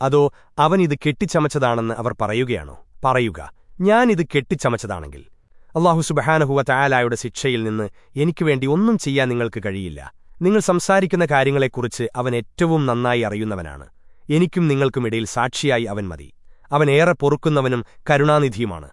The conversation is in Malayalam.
അതോ അവൻ ഇത് കെട്ടിച്ചമച്ചതാണെന്ന് അവർ പറയുകയാണോ? പറയുക ഞാനിത് കെട്ടിച്ചമച്ചതാണെങ്കിൽ. അള്ളാഹു സുബഹാനഹുവ തയാലായുടെ ശിക്ഷയിൽ നിന്ന് എനിക്ക് വേണ്ടി ഒന്നും ചെയ്യാൻ നിങ്ങൾക്ക് കഴിയില്ല. നിങ്ങൾ സംസാരിക്കുന്ന കാര്യങ്ങളെക്കുറിച്ച് അവൻ ഏറ്റവും നന്നായി അറിയുന്നവനാണ്. എനിക്കും നിങ്ങൾക്കുമിടയിൽ സാക്ഷിയായി അവൻ മതി. അവൻ ഏറെ പൊറുക്കുന്നവനും കരുണാനിധിയുമാണ്.